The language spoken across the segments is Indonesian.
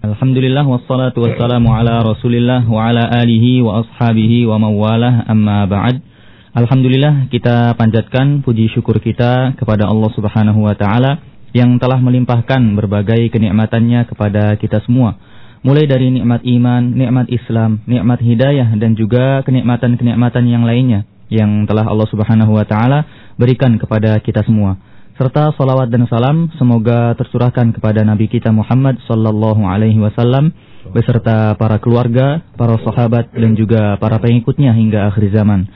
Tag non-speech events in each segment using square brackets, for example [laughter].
Alhamdulillah wassalatu wassalamu ala Rasulillah wa ala alihi wa ashabihi wa mawalah amma ba'd. Alhamdulillah kita panjatkan puji syukur kita kepada Allah Subhanahu wa taala yang telah melimpahkan berbagai kenikmatannya kepada kita semua. Mulai dari nikmat iman, nikmat Islam, nikmat hidayah dan juga kenikmatan-kenikmatan yang lainnya yang telah Allah Subhanahu wa taala berikan kepada kita semua serta salawat dan salam semoga tercurahkan kepada Nabi kita Muhammad sallallahu alaihi wasallam beserta para keluarga, para sahabat dan juga para pengikutnya hingga akhir zaman.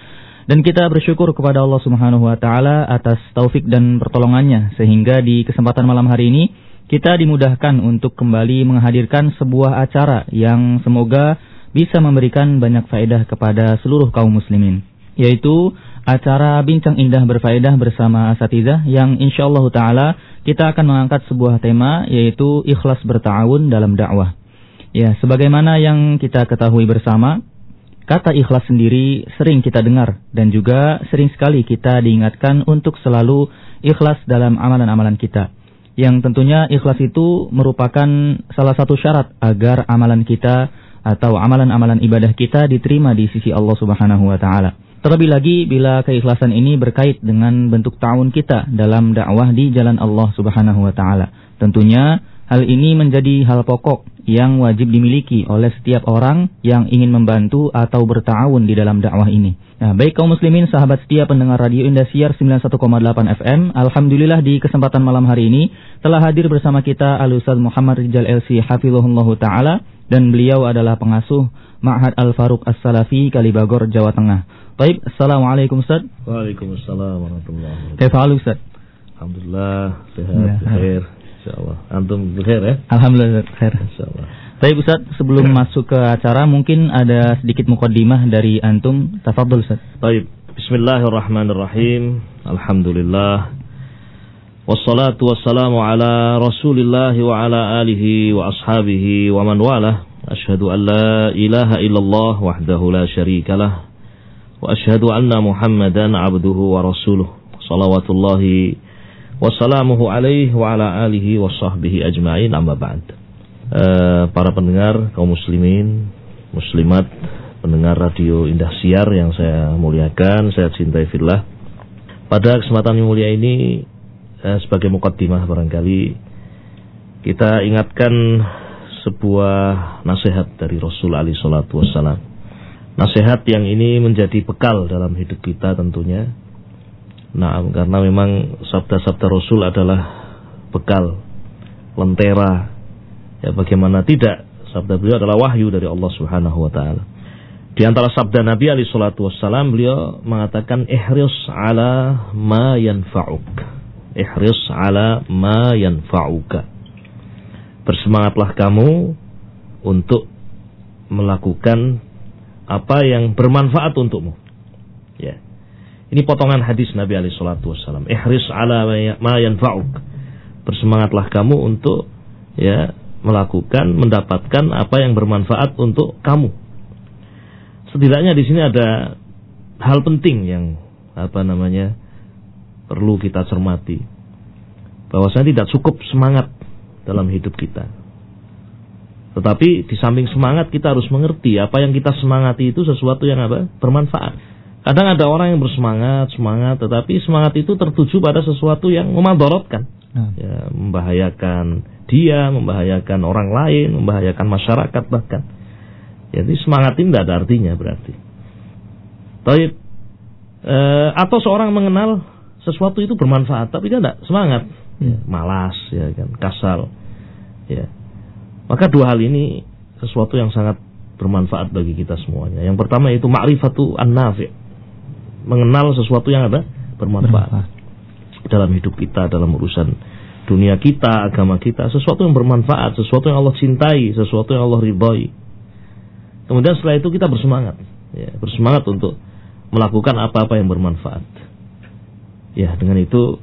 Dan kita bersyukur kepada Allah Subhanahu wa taala atas taufik dan pertolongannya sehingga di kesempatan malam hari ini kita dimudahkan untuk kembali menghadirkan sebuah acara yang semoga bisa memberikan banyak faedah kepada seluruh kaum muslimin yaitu acara Bincang Indah Berfaedah bersama Asatidah yang insyaallah taala kita akan mengangkat sebuah tema yaitu ikhlas bertawun dalam dakwah. Ya, sebagaimana yang kita ketahui bersama, kata ikhlas sendiri sering kita dengar dan juga sering sekali kita diingatkan untuk selalu ikhlas dalam amalan-amalan kita. Yang tentunya ikhlas itu merupakan salah satu syarat agar amalan kita atau amalan-amalan ibadah kita diterima di sisi Allah Subhanahu wa taala. Terlebih lagi bila keikhlasan ini berkait dengan bentuk ta'awun kita dalam dakwah di jalan Allah Subhanahu wa taala. Tentunya hal ini menjadi hal pokok yang wajib dimiliki oleh setiap orang yang ingin membantu atau bertawun di dalam dakwah ini. Nah, baik kaum muslimin sahabat setia pendengar Radio Indosiar 91,8 FM, alhamdulillah di kesempatan malam hari ini telah hadir bersama kita Al Ustaz Muhammad Rijal LC Hafizahullah taala dan beliau adalah pengasuh Ma'had Al Faruq As-Salafi Kalibagor Jawa Tengah. Baik, Assalamualaikum Ustaz. Waalaikumsalam warahmatullahi wabarakatuh. Kaifa Ustaz? Alhamdulillah sehat, ya, khair. Insyaallah. Antum khair ya? Alhamdulillah khair. Insyaallah. Baik Ustaz, sebelum masuk ke acara mungkin ada sedikit mukaddimah dari antum. Tafadhol Ustaz. Baik. Bismillahirrahmanirrahim. Alhamdulillah. Wassalatu wassalamu ala Rasulillah wa ala alihi wa ashabihi wa man walah. Ashhadu an la ilaha illallah wahdahu la syarikalah وأشهد أن محمدا عبده ورسوله صلوات الله وسلامه عليه وعلى آله وصحبه أجمعين أما بعد para pendengar kaum muslimin muslimat pendengar radio Indah Siar yang saya muliakan saya cintai fillah pada kesempatan yang mulia ini eh, sebagai mukaddimah barangkali kita ingatkan sebuah nasihat dari Rasul Ali Shallallahu Wasallam Nasihat yang ini menjadi bekal dalam hidup kita tentunya. Nah, karena memang sabda-sabda Rasul adalah bekal, lentera. Ya, bagaimana tidak? Sabda beliau adalah wahyu dari Allah Subhanahu wa taala. Di antara sabda Nabi alaihi salatu wassalam beliau mengatakan ihris ala ma yanfa'uk. Ihris ala ma yanfa'uka. Bersemangatlah kamu untuk melakukan apa yang bermanfaat untukmu. Ya. Ini potongan hadis Nabi alaihi salatu wasallam. Ihris ala ma yanfa'uk. Bersemangatlah kamu untuk ya melakukan mendapatkan apa yang bermanfaat untuk kamu. Setidaknya di sini ada hal penting yang apa namanya perlu kita cermati. Bahwasanya tidak cukup semangat dalam hidup kita. Tetapi di samping semangat kita harus mengerti apa yang kita semangati itu sesuatu yang apa? Bermanfaat. Kadang ada orang yang bersemangat, semangat, tetapi semangat itu tertuju pada sesuatu yang memadorotkan. Hmm. Ya, membahayakan dia, membahayakan orang lain, membahayakan masyarakat bahkan. Jadi semangat ini tidak ada artinya berarti. Tapi e, atau seorang mengenal sesuatu itu bermanfaat, tapi dia tidak semangat, ya, malas, ya kan, kasal, ya maka dua hal ini sesuatu yang sangat bermanfaat bagi kita semuanya. Yang pertama itu ma'rifatu an-nafi'. Mengenal sesuatu yang ada bermanfaat. Dalam hidup kita, dalam urusan dunia kita, agama kita, sesuatu yang bermanfaat, sesuatu yang Allah cintai, sesuatu yang Allah ridhoi. Kemudian setelah itu kita bersemangat, ya, bersemangat untuk melakukan apa-apa yang bermanfaat. Ya, dengan itu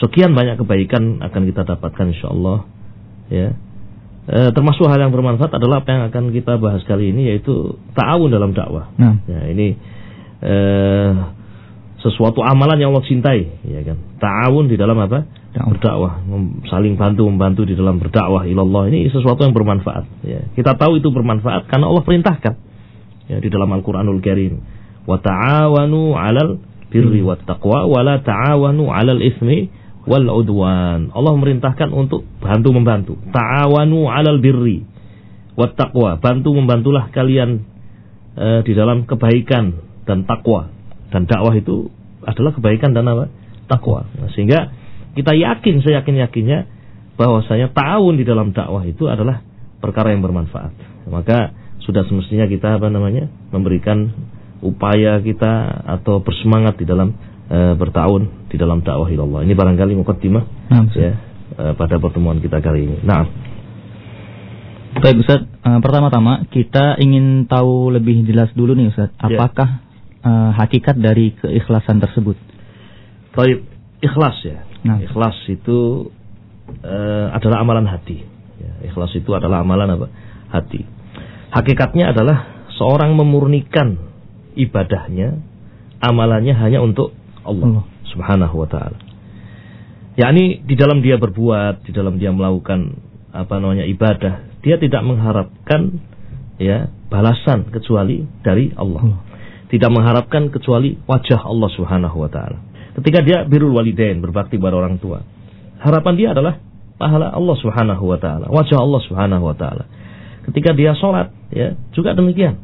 sekian banyak kebaikan akan kita dapatkan insyaallah ya E, termasuk hal yang bermanfaat adalah apa yang akan kita bahas kali ini yaitu ta'awun dalam dakwah. Nah. Ya, ini e, sesuatu amalan yang Allah cintai, ya kan? Ta'awun di dalam apa? Berdakwah, saling bantu membantu di dalam berdakwah ilallah ini sesuatu yang bermanfaat. Ya. Kita tahu itu bermanfaat karena Allah perintahkan ya, di dalam Al-Quranul Karim. Wa ta'awanu 'alal birri hmm. wat taqwa wa la ta'awanu 'alal ismi wal udwan. Allah merintahkan untuk bantu membantu. Ta'awanu 'alal birri wat taqwa. Bantu membantulah kalian uh, di dalam kebaikan dan takwa. Dan dakwah itu adalah kebaikan dan apa? Takwa. Nah, sehingga kita yakin, saya yakin yakinnya bahwasanya tahun di dalam dakwah itu adalah perkara yang bermanfaat. Maka sudah semestinya kita apa namanya memberikan upaya kita atau bersemangat di dalam e, bertahun di dalam dakwah ilallah. Ini barangkali mukaddimah nah, ya e, pada pertemuan kita kali ini. Nah, Baik Ustaz, uh, pertama-tama kita ingin tahu lebih jelas dulu nih Ustaz, ya. apakah uh, hakikat dari keikhlasan tersebut? Baik, ikhlas ya. Nah. Ikhlas itu uh, adalah amalan hati. Ya, ikhlas itu adalah amalan apa? Hati. Hakikatnya adalah seorang memurnikan ibadahnya, amalannya hanya untuk Allah, Allah. Subhanahu wa taala. yakni di dalam dia berbuat, di dalam dia melakukan apa namanya ibadah, dia tidak mengharapkan ya balasan kecuali dari Allah. Allah. Tidak mengharapkan kecuali wajah Allah Subhanahu wa taala. Ketika dia birul walidain, berbakti pada orang tua. Harapan dia adalah pahala Allah Subhanahu wa taala, wajah Allah Subhanahu wa taala. Ketika dia sholat, ya, juga demikian.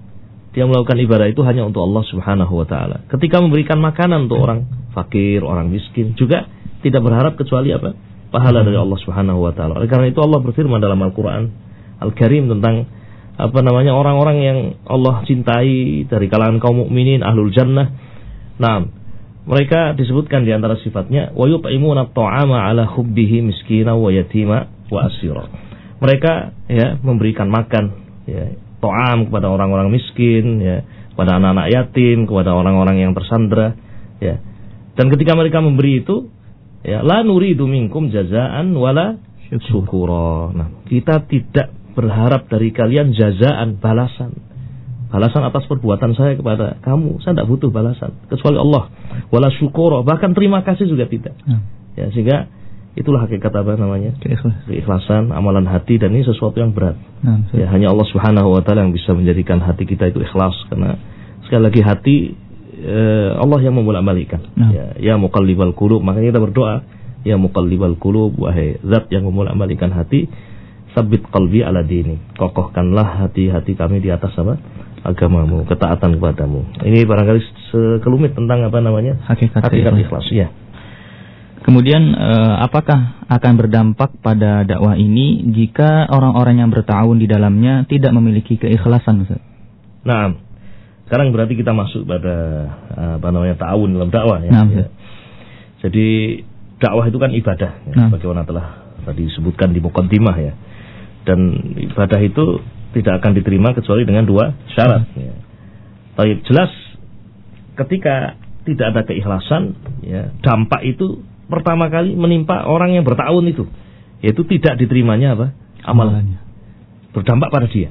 Dia melakukan ibadah itu hanya untuk Allah Subhanahu wa taala. Ketika memberikan makanan untuk orang fakir, orang miskin, juga tidak berharap kecuali apa? Pahala dari Allah Subhanahu wa taala. Oleh karena itu Allah berfirman dalam Al-Qur'an Al-Karim tentang apa namanya orang-orang yang Allah cintai dari kalangan kaum mukminin ahlul jannah. Nah, mereka disebutkan di antara sifatnya wa yut'imuna at'ama ala hubbihi miskina wa yatima wa asira. Mereka ya memberikan makan ya to'am kepada orang-orang miskin ya, kepada anak-anak yatim, kepada orang-orang yang tersandra ya. Dan ketika mereka memberi itu ya la nuridu minkum jazaan wala syukura. Nah, kita tidak berharap dari kalian jazaan balasan balasan atas perbuatan saya kepada kamu. Saya tidak butuh balasan kecuali Allah. Wala syukur, bahkan terima kasih juga tidak. Hmm. Ya, sehingga itulah hakikat apa namanya? Keikhlasan, amalan hati dan ini sesuatu yang berat. Hmm. Ya, hanya Allah Subhanahu wa taala yang bisa menjadikan hati kita itu ikhlas karena sekali lagi hati eh, Allah yang membolak-balikkan. Hmm. Ya, ya muqallibal qulub, makanya kita berdoa, ya muqallibal qulub, wahai zat yang membolak-balikkan hati, sabit qalbi ala dini. Kokohkanlah hati-hati kami di atas apa? agamamu, ketaatan kepadamu. Ini barangkali sekelumit tentang apa namanya? Hakikat, hakikat ikhlas. Ya. Kemudian eh, apakah akan berdampak pada dakwah ini jika orang-orang yang bertahun di dalamnya tidak memiliki keikhlasan Ustaz? Nah, sekarang berarti kita masuk pada eh, apa namanya ta'awun dalam dakwah ya. Nah, ya. Jadi dakwah itu kan ibadah ya, nah. bagaimana telah tadi disebutkan di mukaddimah ya. Dan ibadah itu tidak akan diterima kecuali dengan dua syarat. Hmm. Ya. Baik, jelas ketika tidak ada keikhlasan, ya, dampak itu pertama kali menimpa orang yang bertahun itu, yaitu tidak diterimanya apa? Amalannya. Berdampak pada dia.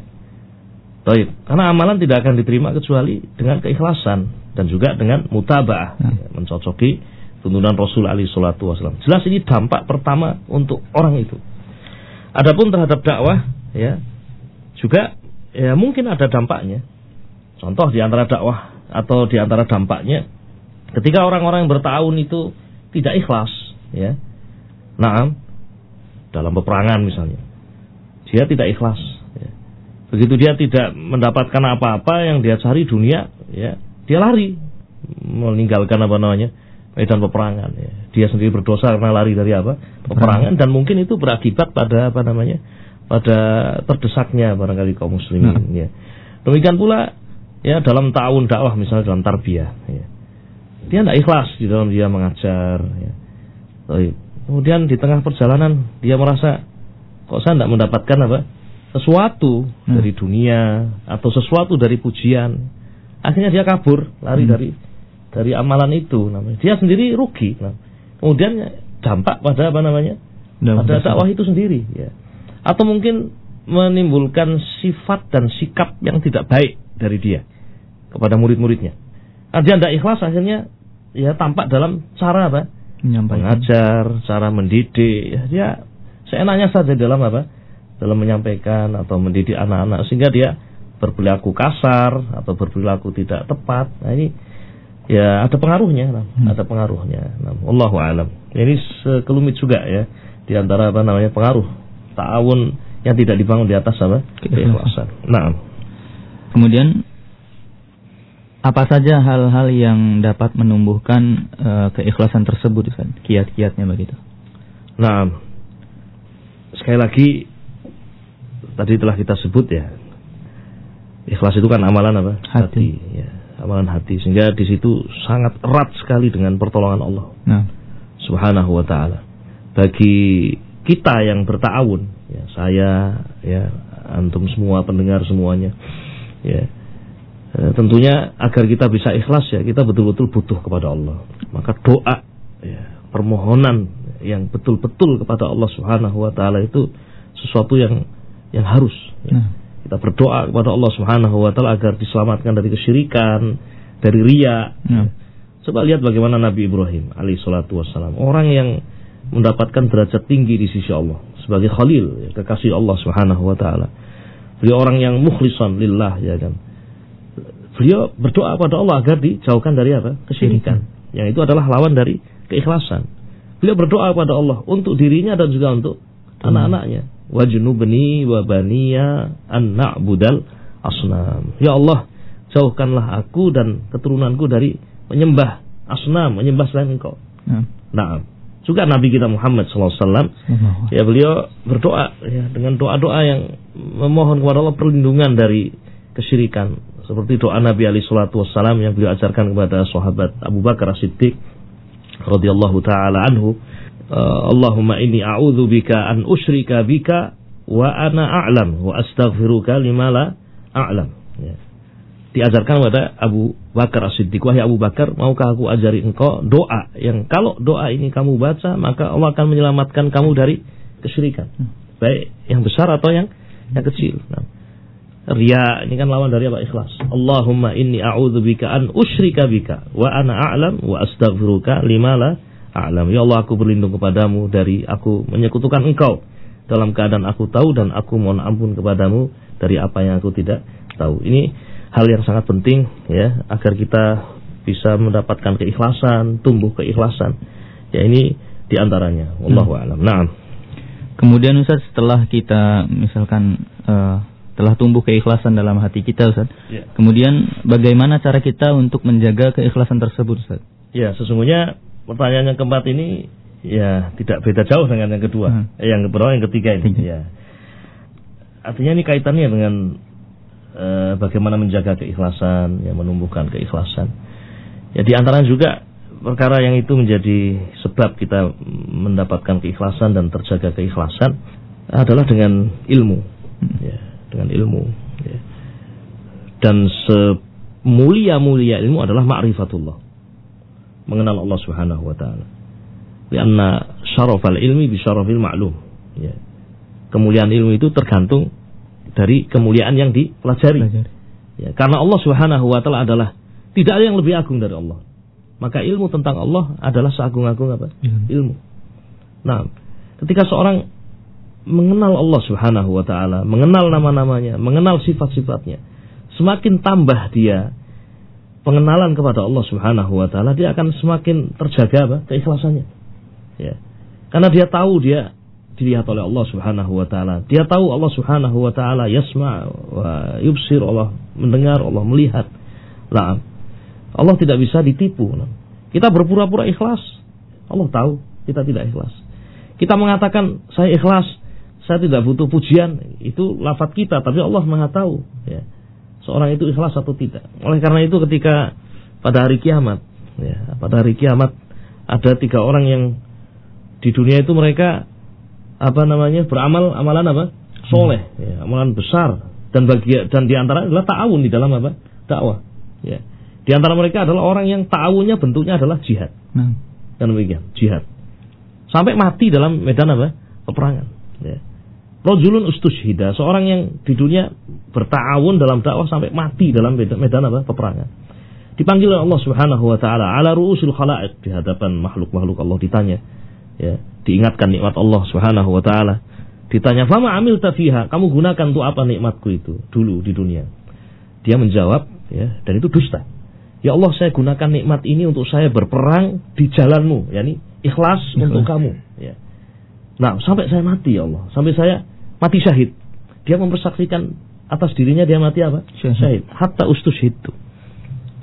Baik, karena amalan tidak akan diterima kecuali dengan keikhlasan dan juga dengan mutabah, hmm. ya, mencocoki tuntunan Rasul Ali Shallallahu Wasallam. Jelas ini dampak pertama untuk orang itu. Adapun terhadap dakwah, ya juga ya mungkin ada dampaknya. Contoh di antara dakwah atau di antara dampaknya ketika orang-orang yang bertahun itu tidak ikhlas, ya. Nah, dalam peperangan misalnya. Dia tidak ikhlas, ya. Begitu dia tidak mendapatkan apa-apa yang dia cari dunia, ya, dia lari meninggalkan apa namanya? medan peperangan ya. Dia sendiri berdosa karena lari dari apa? peperangan dan mungkin itu berakibat pada apa namanya? pada terdesaknya barangkali kaum muslimin nah. ya. Demikian pula ya dalam tahun dakwah misalnya dalam tarbiyah ya. Dia tidak ikhlas di dalam dia mengajar ya. Kemudian di tengah perjalanan dia merasa kok saya tidak mendapatkan apa? sesuatu hmm. dari dunia atau sesuatu dari pujian. Akhirnya dia kabur, lari hmm. dari dari amalan itu namanya. Dia sendiri rugi. Nah, kemudian dampak pada apa namanya? pada dakwah itu sendiri ya atau mungkin menimbulkan sifat dan sikap yang tidak baik dari dia kepada murid-muridnya. Nah, dia tidak ikhlas akhirnya ya tampak dalam cara apa? Mengajar, cara mendidik. Ya, dia seenaknya saja dalam apa? Dalam menyampaikan atau mendidik anak-anak sehingga dia berperilaku kasar atau berperilaku tidak tepat. Nah ini ya ada pengaruhnya, hmm. ada pengaruhnya. Nah, Allahu alam. Ini sekelumit juga ya di antara apa namanya pengaruh ta'awun yang tidak dibangun di atas apa? keikhlasan. Nah. Kemudian apa saja hal-hal yang dapat menumbuhkan uh, keikhlasan tersebut kan? Kiat-kiatnya begitu. Nah, sekali lagi tadi telah kita sebut ya. Ikhlas itu kan amalan apa? Hati. hati ya amalan hati sehingga di situ sangat erat sekali dengan pertolongan Allah nah. Subhanahu wa taala. Bagi kita yang bertawun, ya saya ya antum semua pendengar semuanya ya tentunya agar kita bisa ikhlas ya kita betul-betul butuh kepada Allah. Maka doa ya permohonan yang betul-betul kepada Allah Subhanahu wa taala itu sesuatu yang yang harus ya. Nah kita berdoa kepada Allah Subhanahu wa taala agar diselamatkan dari kesyirikan, dari ria. Ya. Coba lihat bagaimana Nabi Ibrahim alaihi salatu wassalam, orang yang mendapatkan derajat tinggi di sisi Allah sebagai khalil, ya, kekasih Allah Subhanahu wa taala. Beliau orang yang mukhlisan lillah ya kan. Beliau berdoa kepada Allah agar dijauhkan dari apa? kesyirikan. Yang itu adalah lawan dari keikhlasan. Beliau berdoa kepada Allah untuk dirinya dan juga untuk anak-anaknya wajnubni wa baniya an na'budal asnam. Ya Allah, jauhkanlah aku dan keturunanku dari menyembah asnam, menyembah selain Engkau. Nah, juga Nabi kita Muhammad SAW, ya beliau berdoa ya dengan doa-doa yang memohon kepada Allah perlindungan dari kesyirikan. Seperti doa Nabi Ali Shallallahu Wasallam yang beliau ajarkan kepada sahabat Abu Bakar As-Siddiq radhiyallahu taala anhu Uh, Allahumma inni a'udzu bika an usyrika bika wa ana a'lam wa astaghfiruka lima la a'lam. Ya. Diajarkan kepada Abu Bakar As-Siddiq, wahai Abu Bakar, maukah aku ajari engkau doa yang kalau doa ini kamu baca, maka Allah akan menyelamatkan kamu dari kesyirikan. Hmm. Baik yang besar atau yang yang kecil. Nah, Ria ini kan lawan dari apa? Ikhlas. Allahumma inni a'udzubika an usyrika bika wa ana a'lam wa astaghfiruka lima la a'lam. Ya Allah aku berlindung kepadamu dari aku menyekutukan engkau dalam keadaan aku tahu dan aku mohon ampun kepadamu dari apa yang aku tidak tahu. Ini hal yang sangat penting ya agar kita bisa mendapatkan keikhlasan, tumbuh keikhlasan. Ya ini di antaranya. Wallahu hmm. a'lam. Nah. Kemudian Ustaz setelah kita misalkan uh, telah tumbuh keikhlasan dalam hati kita Ustaz. Ya. Kemudian bagaimana cara kita untuk menjaga keikhlasan tersebut Ustaz? Ya, sesungguhnya pertanyaan yang keempat ini ya tidak beda jauh dengan yang kedua, hmm. eh, yang kedua yang ketiga ini. Ya. Artinya ini kaitannya dengan uh, bagaimana menjaga keikhlasan, ya menumbuhkan keikhlasan. Ya di antara juga perkara yang itu menjadi sebab kita mendapatkan keikhlasan dan terjaga keikhlasan adalah dengan ilmu, hmm. ya, dengan ilmu. Ya. Dan semulia-mulia ilmu adalah ma'rifatullah mengenal Allah Subhanahu wa taala. Karena syarafal ilmi bi syarafil ma'lum. Ya. Kemuliaan ilmu itu tergantung dari kemuliaan yang dipelajari. Ya, karena Allah Subhanahu wa taala adalah tidak ada yang lebih agung dari Allah. Maka ilmu tentang Allah adalah seagung-agung apa? Ilmu. ilmu. Nah, ketika seorang mengenal Allah Subhanahu wa taala, mengenal nama-namanya, mengenal sifat-sifatnya, semakin tambah dia pengenalan kepada Allah Subhanahu wa taala dia akan semakin terjaga apa? keikhlasannya. Ya. Karena dia tahu dia dilihat oleh Allah Subhanahu wa taala. Dia tahu Allah Subhanahu wa taala yasma wa yubsir Allah mendengar, Allah melihat. Lah, Allah tidak bisa ditipu. Kita berpura-pura ikhlas. Allah tahu kita tidak ikhlas. Kita mengatakan saya ikhlas, saya tidak butuh pujian, itu lafaz kita, tapi Allah Maha tahu, ya seorang itu ikhlas atau tidak. Oleh karena itu ketika pada hari kiamat, ya, pada hari kiamat ada tiga orang yang di dunia itu mereka apa namanya beramal amalan apa soleh, ya, amalan besar dan bagi dan di antara adalah ta'awun di dalam apa dakwah. Ya. Di antara mereka adalah orang yang ta'awunnya bentuknya adalah jihad. Nah. Dan demikian jihad. Sampai mati dalam medan apa peperangan. Ya. Rojulun ustushida, seorang yang di dunia bertawun dalam dakwah sampai mati dalam medan, medan apa? peperangan. Dipanggil oleh Allah Subhanahu wa taala ala ruusil khalaiq di hadapan makhluk-makhluk Allah ditanya. Ya, diingatkan nikmat Allah Subhanahu wa taala. Ditanya, "Fama amil tafiha? Kamu gunakan untuk apa nikmatku itu dulu di dunia?" Dia menjawab, ya, dan itu dusta. Ya Allah, saya gunakan nikmat ini untuk saya berperang di jalanmu, yakni ikhlas, ikhlas. untuk kamu, ya. Nah, sampai saya mati ya Allah, sampai saya mati syahid. Dia mempersaksikan atas dirinya dia mati apa? Syahid. Hatta ustus itu.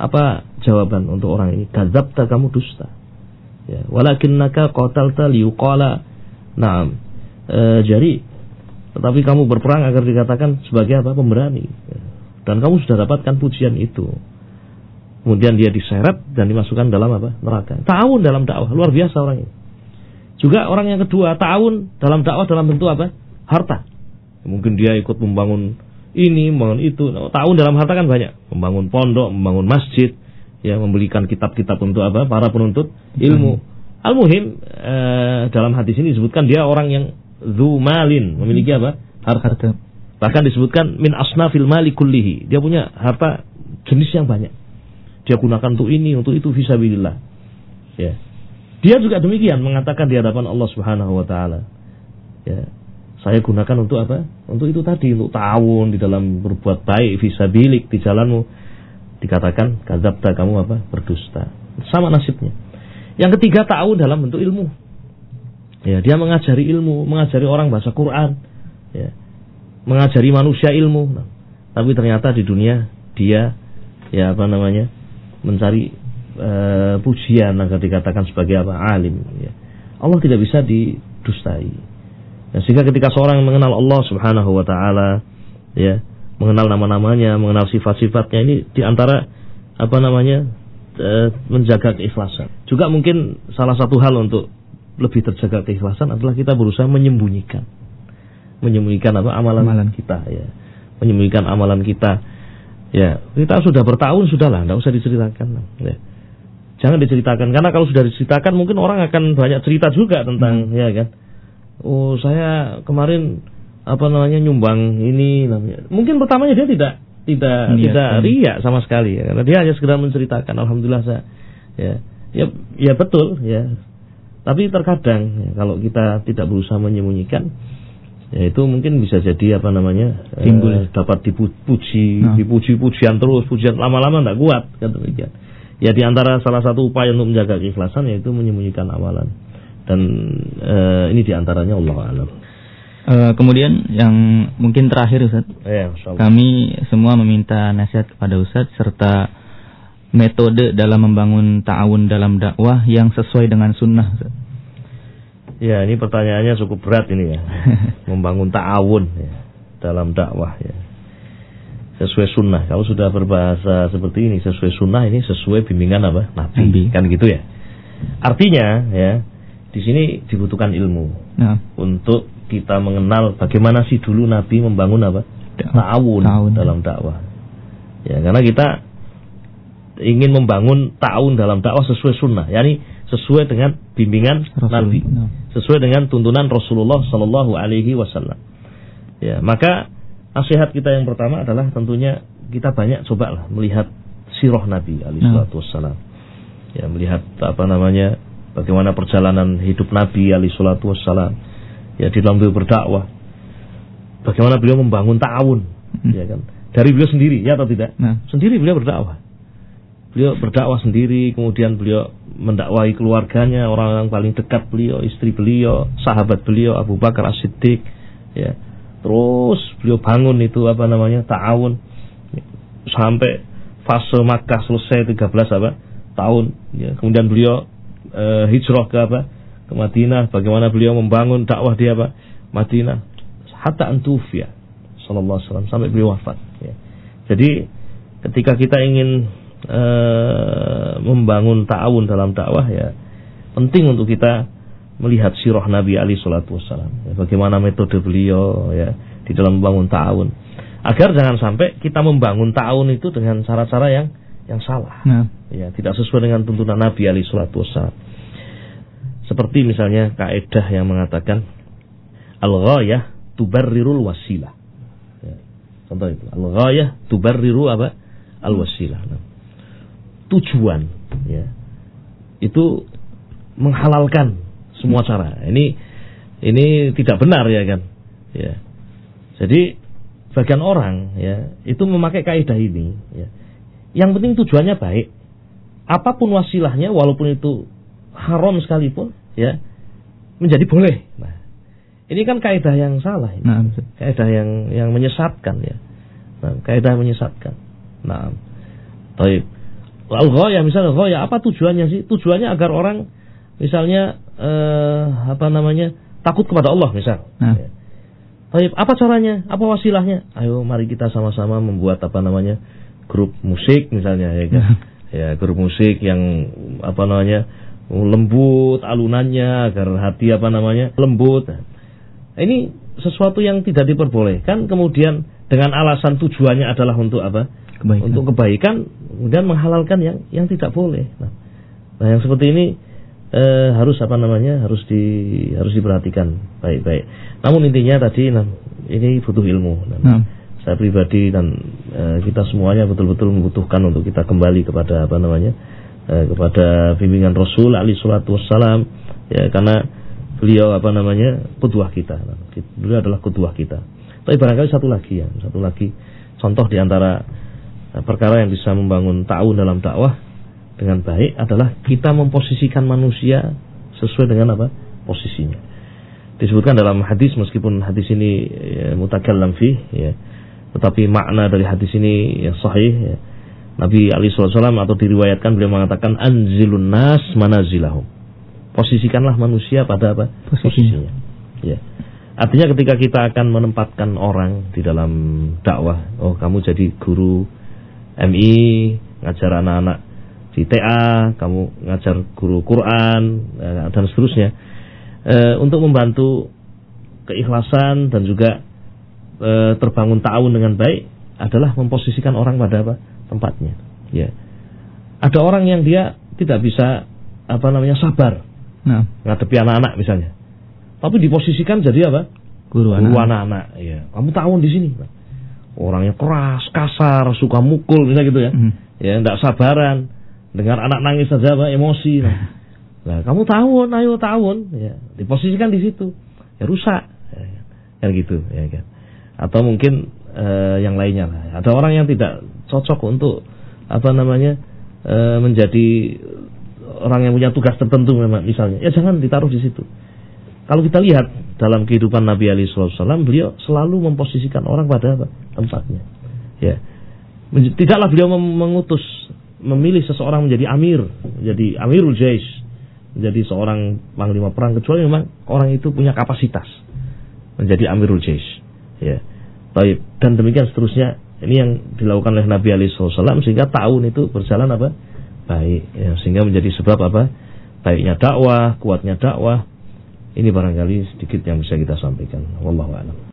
Apa jawaban untuk orang ini? Kadzabta kamu dusta. Ya, walakinnaka qatalta liyuqala na'am. E, jadi tetapi kamu berperang agar dikatakan sebagai apa? pemberani. Ya. Dan kamu sudah dapatkan pujian itu. Kemudian dia diseret dan dimasukkan dalam apa? neraka. Tahun dalam dakwah, luar biasa orang ini. Juga orang yang kedua, tahun dalam dakwah dalam bentuk apa? Harta. Mungkin dia ikut membangun ini, membangun itu. Nah, tahun dalam harta kan banyak. Membangun pondok, membangun masjid, ya membelikan kitab-kitab untuk apa? Para penuntut ilmu. Hmm. Al-muhim eh, dalam hadis ini disebutkan dia orang yang zumalin, memiliki apa? Harta. Bahkan disebutkan min asnafil mali kullihi. Dia punya harta jenis yang banyak. Dia gunakan untuk ini, untuk itu visabilillah. Ya. Dia juga demikian mengatakan di hadapan Allah Subhanahu wa taala. Ya saya gunakan untuk apa? Untuk itu tadi, untuk tahun di dalam berbuat baik, visabilik di jalanmu. Dikatakan, kadzabta kamu apa? Berdusta. Sama nasibnya. Yang ketiga, tahun dalam bentuk ilmu. Ya, dia mengajari ilmu, mengajari orang bahasa Quran, ya, mengajari manusia ilmu. Nah, tapi ternyata di dunia dia, ya apa namanya, mencari uh, pujian agar dikatakan sebagai apa? Alim. Ya. Allah tidak bisa didustai. Ya, sehingga ketika seorang mengenal Allah Subhanahu wa taala ya, mengenal nama-namanya, mengenal sifat-sifatnya ini di antara apa namanya? E, menjaga keikhlasan. Juga mungkin salah satu hal untuk lebih terjaga keikhlasan adalah kita berusaha menyembunyikan. Menyembunyikan apa? amalan, amalan. kita ya. Menyembunyikan amalan kita. Ya, kita sudah bertahun sudahlah, tidak usah diceritakan. Ya. Jangan diceritakan karena kalau sudah diceritakan mungkin orang akan banyak cerita juga tentang hmm. ya kan oh saya kemarin apa namanya nyumbang ini namanya. Mungkin pertamanya dia tidak tidak Niat, tidak kan. riak sama sekali ya. Karena dia hanya sekedar menceritakan alhamdulillah saya ya. Ya ya betul ya. Tapi terkadang ya, kalau kita tidak berusaha menyembunyikan ya itu mungkin bisa jadi apa namanya timbul eh, dapat dipuji nah. dipuji pujian terus pujian lama-lama tidak kuat kan demikian ya di antara salah satu upaya untuk menjaga keikhlasan yaitu menyembunyikan amalan dan uh, ini di antaranya Allah alam. Uh, kemudian yang mungkin terakhir Ustaz, ya, kami semua meminta nasihat kepada Ustaz serta metode dalam membangun ta'awun dalam dakwah yang sesuai dengan sunnah. Ustaz. Ya ini pertanyaannya cukup berat ini ya, [laughs] membangun ta'awun ya, dalam dakwah ya sesuai sunnah. Kalau sudah berbahasa seperti ini sesuai sunnah ini sesuai bimbingan apa Nabi, Nabi. kan gitu ya. Artinya ya di sini dibutuhkan ilmu nah. untuk kita mengenal bagaimana sih dulu Nabi membangun apa ta'awun dalam dakwah. Ya, karena kita ingin membangun ta'awun dalam dakwah sesuai sunnah, yakni sesuai dengan bimbingan Rasul. Nabi, nah. sesuai dengan tuntunan Rasulullah Sallallahu Alaihi Wasallam. Ya, maka nasihat kita yang pertama adalah tentunya kita banyak cobalah melihat sirah Nabi Alaihi nah. Wasallam. Ya, melihat apa namanya bagaimana perjalanan hidup Nabi Ali Shallallahu Wassalam. Ya di dalam beliau berdakwah. Bagaimana beliau membangun ta'awun. Hmm. ya kan? Dari beliau sendiri ya atau tidak? Nah. sendiri beliau berdakwah. Beliau berdakwah sendiri kemudian beliau mendakwahi keluarganya orang yang paling dekat beliau istri beliau sahabat beliau Abu Bakar As Siddiq ya. Terus beliau bangun itu apa namanya ta'awun. Sampai fase Makkah selesai 13 apa? Tahun ya. Kemudian beliau uh, hijrah ke apa? Ke Madinah, bagaimana beliau membangun dakwah di apa? Madinah. Hatta antufia sallallahu alaihi wasallam sampai beliau wafat ya. Jadi ketika kita ingin uh, membangun ta'awun dalam dakwah ya penting untuk kita melihat sirah Nabi Ali Shallallahu Wasallam. Ya, bagaimana metode beliau ya di dalam membangun ta'awun. Agar jangan sampai kita membangun ta'awun itu dengan cara-cara yang yang salah. Nah. Ya, tidak sesuai dengan tuntunan Nabi Ali Shallallahu Wasallam. Seperti misalnya kaidah yang mengatakan al-ghayah tubarrirul wasilah. Ya, contoh itu. Al-ghayah tubarriru apa? Al-wasilah. Nah, tujuan ya itu menghalalkan semua cara. Ini ini tidak benar ya kan. Ya. Jadi bagian orang ya itu memakai kaidah ini ya. Yang penting tujuannya baik. Apa pun wasilahnya walaupun itu haram sekalipun ya menjadi boleh. Nah, ini kan kaidah yang salah ini. Nah, kaidah yang yang menyesatkan ya. Nah, kaidah menyesatkan. Nah, Taib. Al ya misalnya ya apa tujuannya sih? Tujuannya agar orang misalnya eh, apa namanya takut kepada Allah misal. Nah. Ya. Taib, apa caranya? Apa wasilahnya? Ayo mari kita sama-sama membuat apa namanya grup musik misalnya ya kan. [laughs] Ya grup musik yang apa namanya lembut alunannya agar hati apa namanya lembut. Ini sesuatu yang tidak diperbolehkan kemudian dengan alasan tujuannya adalah untuk apa? Kebaikan. Untuk kebaikan kemudian menghalalkan yang yang tidak boleh. Nah, nah yang seperti ini eh, harus apa namanya? harus di harus diperhatikan baik-baik. Namun intinya tadi nah, ini butuh ilmu. Nah, nah. Saya pribadi dan eh, kita semuanya betul-betul membutuhkan untuk kita kembali kepada apa namanya? Eh, kepada bimbingan Rasul Ali Shallallahu Wasallam ya karena beliau apa namanya kedua kita. Beliau adalah kedua kita. Tapi barangkali satu lagi ya satu lagi contoh di antara eh, perkara yang bisa membangun ta'awun dalam dakwah dengan baik adalah kita memposisikan manusia sesuai dengan apa? Posisinya. Disebutkan dalam hadis meskipun hadis ini ya, mutakallam fi ya tetapi makna dari hadis ini ya sahih ya. Nabi Ali SAW atau diriwayatkan beliau mengatakan anzilun nas manazilahum posisikanlah manusia pada apa posisinya. Ya. Artinya ketika kita akan menempatkan orang di dalam dakwah, oh kamu jadi guru MI, ngajar anak-anak di TA, kamu ngajar guru Quran eh, dan seterusnya, e, untuk membantu keikhlasan dan juga e, terbangun tahun dengan baik adalah memposisikan orang pada apa tempatnya. Ya, ada orang yang dia tidak bisa apa namanya sabar nah. ngadepi anak-anak misalnya. Tapi diposisikan jadi apa? Guru anak-anak. Ya. Kamu tahu di sini. Orangnya keras, kasar, suka mukul misalnya gitu ya. Hmm. Ya, tidak sabaran. Dengar anak nangis saja apa emosi. [laughs] Nah. nah, kamu tahun, ayo tahun, ya. Diposisikan di situ. Ya rusak. Ya, kan gitu, ya kan. Atau mungkin uh, yang lainnya lah. Ada orang yang tidak cocok untuk apa namanya? Uh, menjadi orang yang punya tugas tertentu memang misalnya, ya jangan ditaruh di situ. Kalau kita lihat dalam kehidupan Nabi Ali Wasallam, beliau selalu memposisikan orang pada apa? tempatnya. Ya, tidaklah beliau mengutus memilih seseorang menjadi amir, menjadi amirul jais, menjadi seorang panglima perang kecuali memang orang itu punya kapasitas menjadi amirul jais. Ya, baik. Dan demikian seterusnya. Ini yang dilakukan oleh Nabi Ali Wasallam sehingga tahun itu berjalan apa? baik. Ya, sehingga menjadi sebab apa? Baiknya dakwah kuatnya dakwah. Ini barangkali sedikit yang bisa kita sampaikan. Wallahu a'lam